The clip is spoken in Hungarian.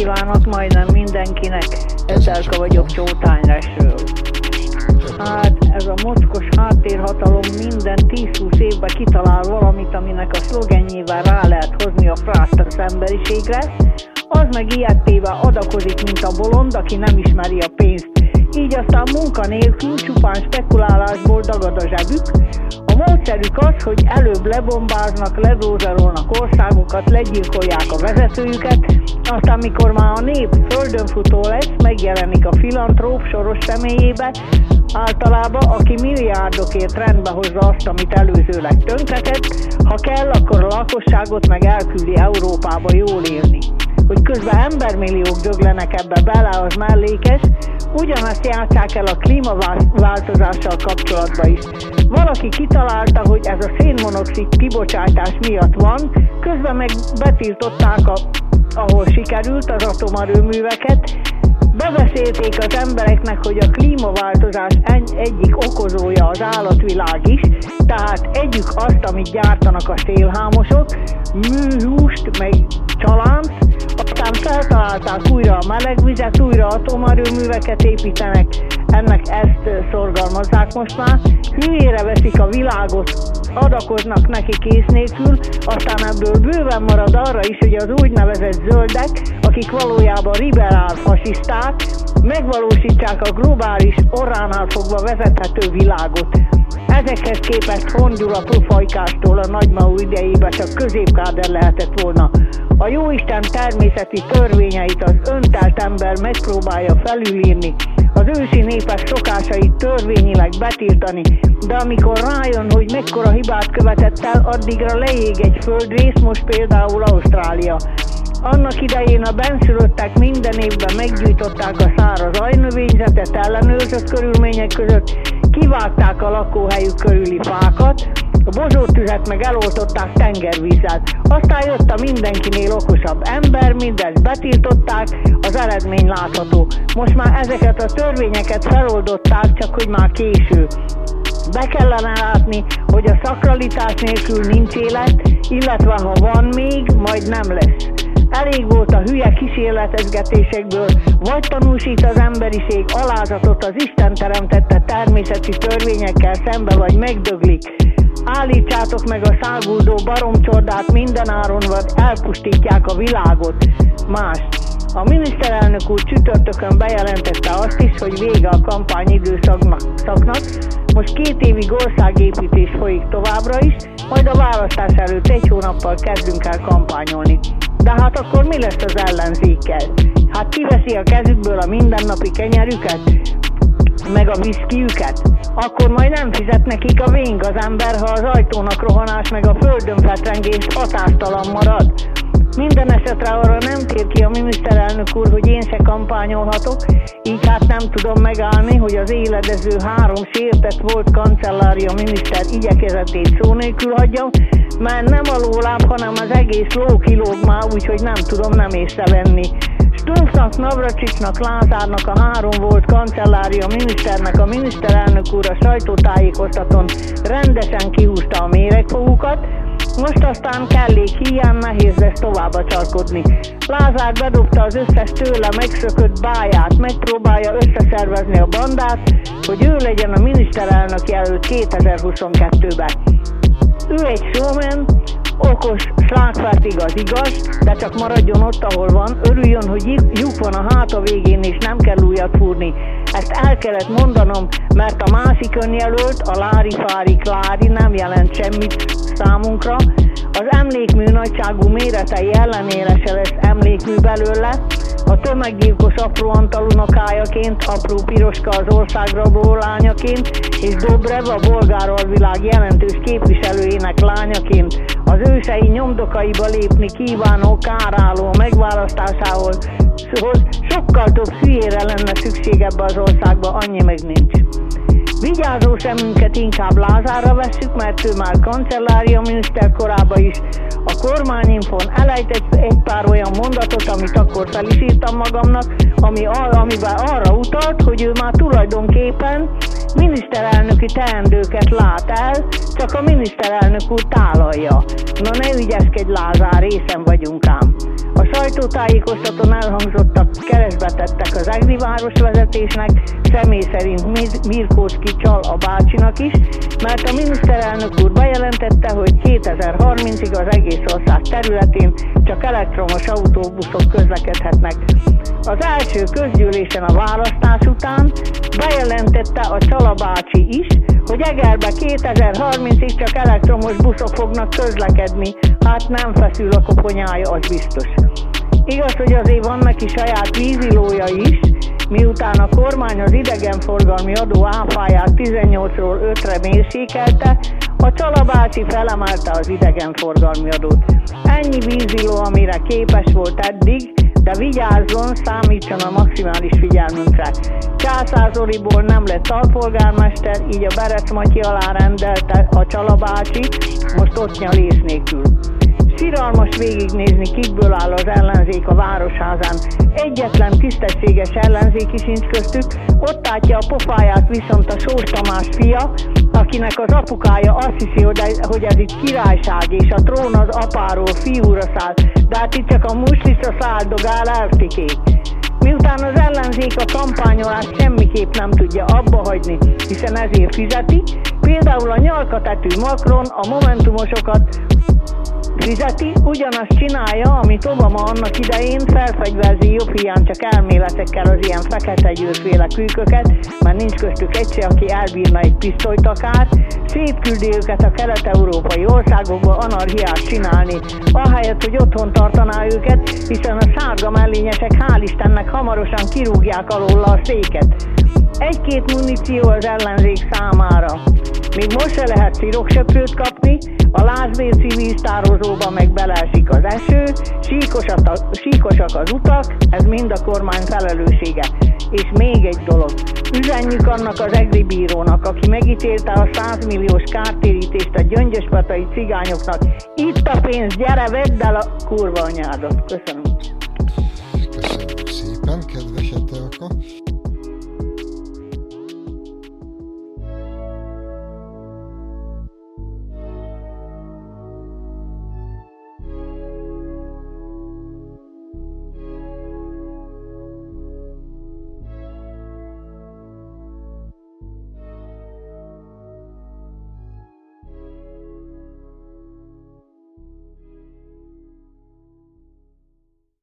kívánok majdnem mindenkinek, Etelka vagyok Csótánylesről. Hát ez a mocskos háttérhatalom minden 10-20 évben kitalál valamit, aminek a szlogenjével rá lehet hozni a frászt az emberiségre, az meg ilyettével adakozik, mint a bolond, aki nem ismeri a pénzt. Így aztán munka nélkül csupán spekulálásból dagad a zsebük, módszerük az, hogy előbb lebombáznak, ledózerolnak országokat, legyilkolják a vezetőjüket, aztán mikor már a nép földön futó lesz, megjelenik a filantróp soros személyébe, általában aki milliárdokért rendbe hozza azt, amit előzőleg tönkretett, ha kell, akkor a lakosságot meg elküldi Európába jól élni. Hogy közben embermilliók döglenek ebbe bele, az mellékes, ugyanazt játszák el a klímaváltozással kapcsolatban is. Valaki kitalálta, hogy ez a szénmonoxid kibocsátás miatt van, közben meg betiltották, a, ahol sikerült az atomarőműveket, Bebeszélték az embereknek, hogy a klímaváltozás egyik okozója az állatvilág is, tehát együk azt, amit gyártanak a szélhámosok, műhúst, meg csalánt, aztán feltalálták újra a melegvizet, újra atomerőműveket építenek, ennek ezt szorgalmazzák most már. Hülyére veszik a világot, adakoznak neki kész nélkül, aztán ebből bőven marad arra is, hogy az úgynevezett zöldek, akik valójában liberál fasiszták, megvalósítsák a globális orránál fogva vezethető világot. Ezekhez képest Hongyula profajkástól a nagymau idejében csak középkáder lehetett volna. A jóisten természeti törvényeit az öntelt ember megpróbálja felülírni, az ősi népes szokásait törvényileg betiltani, de amikor rájön, hogy mekkora hibát követett el, addigra leég egy földrész, most például Ausztrália. Annak idején a benszülöttek minden évben meggyújtották a száraz ajnövényzetet ellenőrzött körülmények között, kivágták a lakóhelyük körüli fákat, a bozótüzet meg eloltották tengervízzel. Aztán jött a mindenkinél okosabb ember, mindezt betiltották, az eredmény látható. Most már ezeket a törvényeket feloldották, csak hogy már késő. Be kellene látni, hogy a szakralitás nélkül nincs élet, illetve ha van még, majd nem lesz. Elég volt a hülye kísérletezgetésekből, vagy tanúsít az emberiség alázatot az Isten teremtette természeti törvényekkel szembe, vagy megdöglik. Állítsátok meg a száguldó baromcsordát mindenáron, vagy elpusztítják a világot. Más. A miniszterelnök úr csütörtökön bejelentette azt is, hogy vége a kampányidőszaknak. Most két évig országépítés folyik továbbra is, majd a választás előtt egy hónappal kezdünk el kampányolni. De hát akkor mi lesz az ellenzékkel? Hát kiveszi a kezükből a mindennapi kenyerüket? Meg a viszkiüket? Akkor majd nem fizet nekik a vénk az ember, ha az ajtónak rohanás meg a földön fetrengés hatástalan marad. Minden esetre arra nem tér ki a miniszterelnök úr, hogy én se kampányolhatok, így hát nem tudom megállni, hogy az éledező három sértett volt kancellária miniszter igyekezetét szó nélkül hagyjam, mert nem a lóláb, hanem az egész ló kilóg már, úgyhogy nem tudom nem észrevenni. Stumpfnak, Navracsicsnak, Lázárnak a három volt kancellária miniszternek a miniszterelnök úr a sajtótájékoztatón rendesen kihúzta a méregfogukat, most aztán kellék hiány nehéz lesz tovább csarkodni. Lázár bedobta az összes tőle megszökött báját, megpróbálja összeszervezni a bandát, hogy ő legyen a miniszterelnök jelölt 2022-ben. Ő egy showman, okos, slágfert igaz, igaz, de csak maradjon ott, ahol van, örüljön, hogy lyuk van a háta végén, és nem kell újat fúrni. Ezt el kellett mondanom, mert a másik önjelölt, a Lári Fári Klári nem jelent semmit számunkra. Az emlékmű nagyságú méretei ellenére se lesz emlékmű belőle, a tömeggyilkos apró antalunokájaként, apró piroska az országrabló lányaként, és Dobrev a bolgár alvilág jelentős képviselőjének lányaként az ősei nyomdokaiba lépni kívánó káráló megválasztásához sokkal több hülyére lenne szükség ebbe az országba, annyi meg nincs. Vigyázó szemünket inkább Lázárra veszük, mert ő már kancellária miniszter korába is. A kormányinfon elejtett egy pár olyan mondatot, amit akkor fel is írtam magamnak, ami, amiben arra utalt, hogy ő már tulajdonképpen miniszterelnöki teendőket lát el, csak a miniszterelnök úr tálalja. Na ne ügyeskedj Lázár, részen vagyunk ám. A sajtótájékoztatón elhangzottak keresbetettek az Egri városvezetésnek, személy szerint Mirkószki csal a bácsinak is, mert a miniszterelnök úr bejelentette, hogy 2030-ig az egész ország területén csak elektromos autóbuszok közlekedhetnek. Az első közgyűlésen a választás után bejelentette a Csala bácsi is, hogy Egerbe 2030-ig csak elektromos buszok fognak közlekedni, hát nem feszül a koponyája, az biztos. Igaz, hogy azért van neki saját vízilója is, miután a kormány az idegenforgalmi adó áfáját 18-ról 5-re mérsékelte, a Csalabácsi felemelte az idegenforgalmi adót. Ennyi víziló, amire képes volt eddig, de vigyázzon, számítson a maximális figyelmünkre. Császázoriból nem lett alpolgármester, így a Berec Matyi alá rendelte a Csalabácsi, most ott nyalész nélkül. Siralmas végignézni, kikből áll az ellenzék a városházán. Egyetlen tisztességes ellenzéki sincs köztük, ott átja a pofáját viszont a Sós Tamás fia, akinek az apukája azt hiszi, hogy ez itt királyság, és a trón az apáról fiúra száll, de hát itt csak a muslisra száldogál eltikék. Miután az ellenzék a kampányolást semmiképp nem tudja abba hagyni, hiszen ezért fizeti, például a nyalkatetű Macron a momentumosokat fizeti, ugyanazt csinálja, amit Obama annak idején felfegyverzi jobb hiány csak elméletekkel az ilyen fekete győrféle kűköket, mert nincs köztük egyszer, aki elbírna egy pisztolyt akár, szétküldi őket a kelet-európai országokba anarhiát csinálni, ahelyett, hogy otthon tartaná őket, hiszen a sárga mellényesek hál' Istennek hamarosan kirúgják alól a széket. Egy-két muníció az ellenzék számára. Még most se lehet sziroksöprőt kapni, a Lázbérci víztározóba meg beleesik az eső, síkosak, a, síkosak az utak, ez mind a kormány felelőssége. És még egy dolog, üzenjük annak az egri bírónak, aki megítélte a 100 milliós kártérítést a gyöngyöspatai cigányoknak. Itt a pénz, gyere, vedd el a kurva anyádat. Köszönöm.